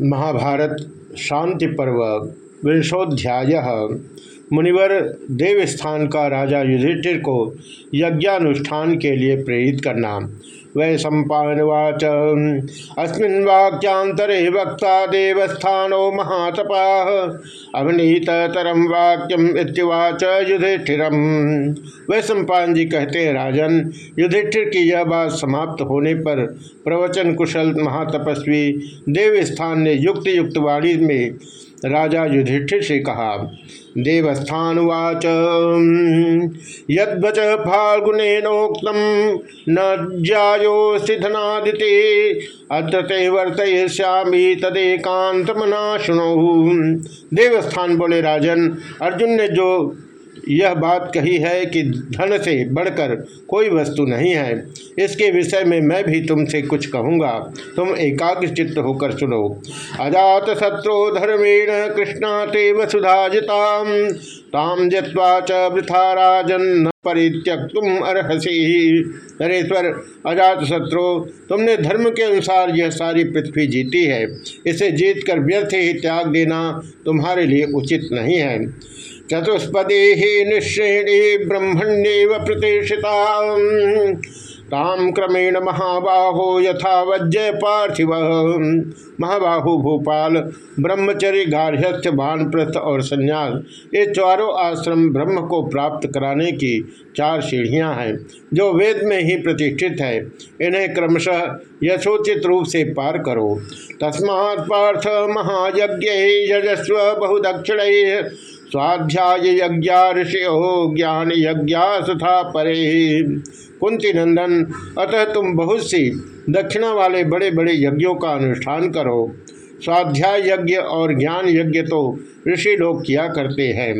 महाभारत शांति पर्व विंशोध्याय। मुनिवर देवस्थान का राजा युधिष्ठिर को यज्ञानुष्ठान के लिए प्रेरित करना। वै सम्पावाच अस्मिन् वक्ता देवस्थानो महातपा। अवनीतरम वाक्यम इत्युवाच युधिष्ठिरम। वै सम्पान जी कहते हैं राजन, युधिष्ठिर की यह बात समाप्त होने पर प्रवचन कुशल महातपस्वी देवस्थान ने युक्त युक्त वाणी में राजा युधिष्ठिर से कहा, देवस्थानुवाच। यद्वच फाल्गुनेनोक्तम न जायोस्ति धनादिते अत्र ते तदेकांत मना शुणु देवस्थान बोले, राजन, अर्जुन ने जो यह बात कही है कि धन से बढ़कर कोई वस्तु नहीं है। इसके विषय में मैं भी तुमसे कुछ कहूँगा। तुम एकाग्र चित्त होकर सुनो। अजात शत्रु धर्मेण कृष्णा ते वसुधाजिता ताम जत्वा राजन परित्यक तुम अर्हसी। नरेश्वर अजात शत्रु तुमने धर्म के अनुसार यह सारी पृथ्वी जीती है। इसे जीतकर व्यर्थ ही त्याग देना तुम्हारे लिए उचित नहीं है। चतुष्पदे निश्रेणी ब्रह्मण्यव प्रतिष्ठिता ताम क्रमेण महाबाहो यथा वज्य पार्थिव। महाबाहु भूपाल, ब्रह्मचर्य गार्हस्थ्य वानप्रस्थ और संन्यास। ये चारों आश्रम ब्रह्म को प्राप्त कराने की चार सीढ़ियाँ हैं, जो वेद में ही प्रतिष्ठित है। इन्हें क्रमशः यथोचित रूप से पार करो। तस्मात् पार्थ महायज्ञ यजस्व बहुदक्षिण स्वाध्याय यज्ञ ऋषियो ज्ञान यज्ञ सुथा परे। कुंती नंदन, अतः तुम बहुत सी दक्षिणा वाले बड़े बड़े यज्ञों का अनुष्ठान करो। स्वाध्याय यज्ञ और ज्ञान यज्ञ तो ऋषि लोग किया करते हैं।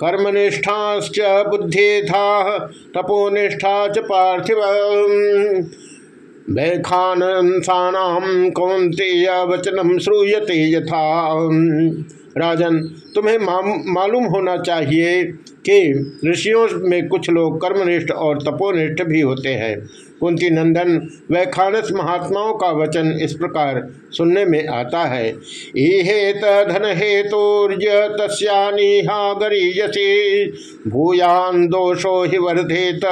कर्मनिष्ठाश्च बुद्धि था तपोनिष्ठा च पार्थिव वैखान कौंतेय वचनम श्रूयते यथा। राजन तुम्हें मालूम होना चाहिए। कि ऋषियों में कुछ लोग कर्मनिष्ठ और तपोनिष्ठ भी होते हैं। कुंती नंदन, वैखानस महात्माओं का वचन इस प्रकार सुनने में आता है। इहेत धन तस्यानीहागरीयसी भूयान दोषो ही वर्धेत,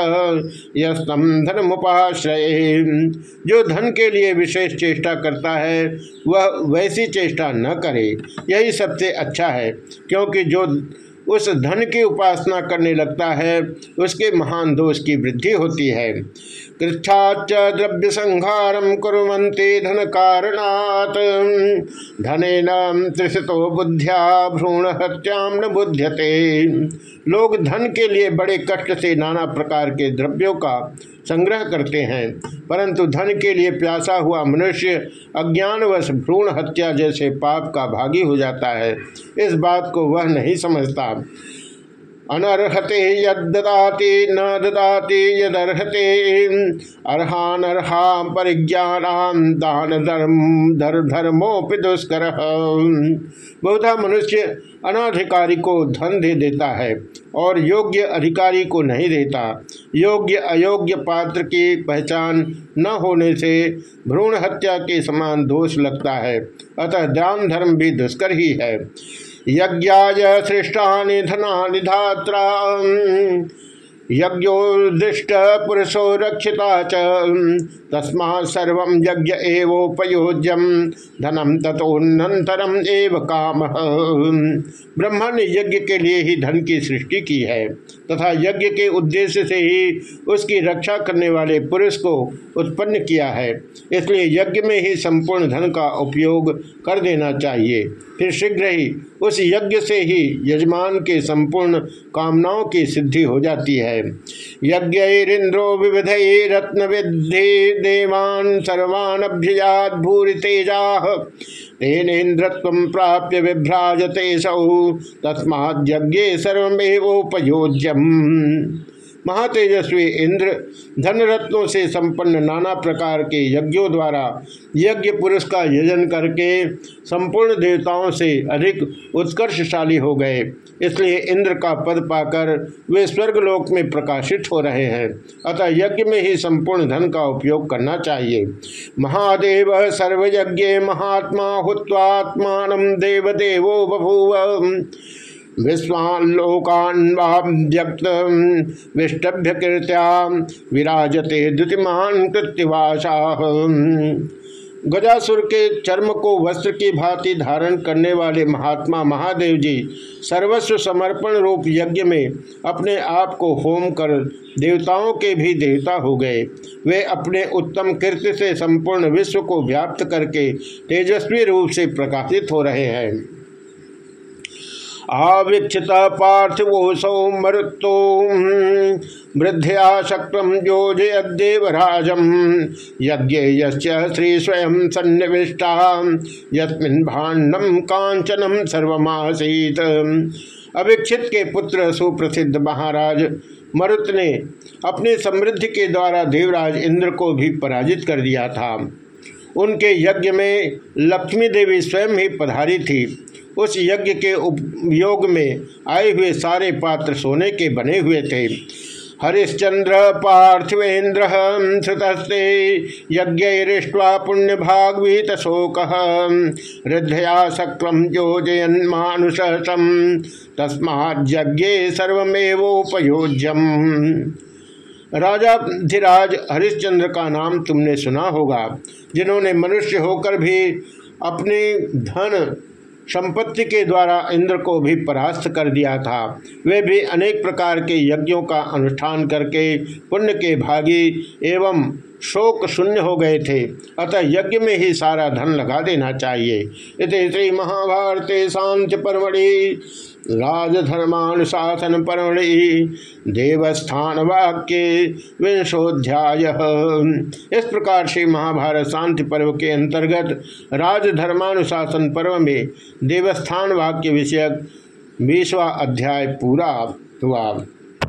यस्तम धर्मुपाश्रय जो धन के लिए विशेष चेष्टा करता है, वह वैसी चेष्टा न करे। यही सबसे अच्छा है, क्योंकि जो उस धन की उपासना करने लगता है, उसके महान दोष की वृद्धि होती है। कृच्छाच द्रव्य संहारम कुरंते धन कारणात। धन त्रिशतो बुद्धिया भ्रूण हत्याम न बुध्यते। लोग धन के लिए बड़े कष्ट से नाना प्रकार के द्रव्यों का संग्रह करते हैं, परंतु धन के लिए प्यासा हुआ मनुष्य अज्ञानवश भ्रूण हत्या जैसे पाप का भागी हो जाता है। इस बात को वह नहीं समझता। अनर्हते यदाति न ददाति यदर्हते। अर्हानर्हा परिज्ञान दान धर्म धर धर्मोपि दुष्कर। बहुधा मनुष्य अनाधिकारी को धन दे देता है और योग्य अधिकारी को नहीं देता। योग्य अयोग्य पात्र की पहचान न होने से भ्रूण हत्या के समान दोष लगता है। अतः दान धर्म भी दुष्कर ही है। यज्ञाय सृष्टा धना निधात्र यज्ञोदिष्ट पुरुषो रक्षिता च। तस्मा सर्व यज्ञ एवोपयोज्यम धनम तथोन्नतरम एव काम। ब्रह्मा ने यज्ञ के लिए ही धन की सृष्टि की है, तथा यज्ञ के उद्देश्य से ही उसकी रक्षा करने वाले पुरुष को उत्पन्न किया है। इसलिए यज्ञ में ही संपूर्ण धन का उपयोग कर देना चाहिए। फिर शीघ्र ही उस यज्ञ से ही यजमान के संपूर्ण कामनाओं की सिद्धि हो जाती है। यज्ञ विविध रत्न विधि देवान सर्वान् अभ्यजात भूरि तेजा तेनेन्द्रत्व प्राप्य विभ्राजते सौ। तस्माद्यज्ञे सर्वेवोपयोज्यम महातेजस्वी इंद्र धन रत्नों से संपन्न नाना प्रकार के यज्ञों द्वारा यज्ञ पुरुष का यजन करके संपूर्ण देवताओं से अधिक उत्कर्षशाली हो गए। इसलिए इंद्र का पद पाकर वे स्वर्गलोक में प्रकाशित हो रहे हैं। अतः यज्ञ में ही संपूर्ण धन का उपयोग करना चाहिए। महादेव सर्वयज्ञ महात्मा हुत्वात्मान देवदेवो बभूव। विश्वालोकान्वाक्त विष्टभ्य कृत्या विराजते द्युतिमान कृत्यवासा गजासुर के चर्म को वस्त्र की भांति धारण करने वाले महात्मा महादेव जी सर्वस्व समर्पण रूप यज्ञ में अपने आप को होम कर देवताओं के भी देवता हो गए। वे अपने उत्तम कृत्य से संपूर्ण विश्व को व्याप्त करके तेजस्वी रूप से प्रकाशित हो रहे हैं। आवीक्षित पार्थिवोसौ मरुत्तो वृद्ध्या शक्रम योजयदेवराजम यज्ञ श्री स्वयं सन्निविष्टा। यस्मिन् कांचनम सर्वमासीत। अभिक्षित के पुत्र सुप्रसिद्ध महाराज, मरुत ने अपने समृद्धि के द्वारा देवराज इंद्र को भी पराजित कर दिया था। उनके यज्ञ में लक्ष्मी देवी स्वयं ही पधारी थी। उस यज्ञ के उपयोग में आए हुए सारे पात्र सोने के बने हुए थे। हरिश्चंद्र पार्थिवेन्द्र श्रुतस्ते यज्ञा पुण्य भागवीत शोक हृदया सक्र योजयन मानुषम तस्माज्ञे सर्वमेवोपयोज्यम। राजा धीराज हरिश्चंद्र का नाम तुमने सुना होगा, जिन्होंने मनुष्य होकर भी अपने धन संपत्ति के द्वारा इंद्र को भी परास्त कर दिया था। वे भी अनेक प्रकार के यज्ञों का अनुष्ठान करके पुण्य के भागी एवं शोक शून्य हो गए थे। अतः यज्ञ में ही सारा धन लगा देना चाहिए। इस श्री महाभारत शांति परमढ़ि, राजधर्मानुशासन परमढ़ि, देवस्थान वाक्य विंशोध्याय। इस प्रकार से महाभारत शांति पर्व के अंतर्गत राजधर्मानुशासन पर्व में देवस्थान वाक्य विषयक बीसवा अध्याय पूरा हुआ।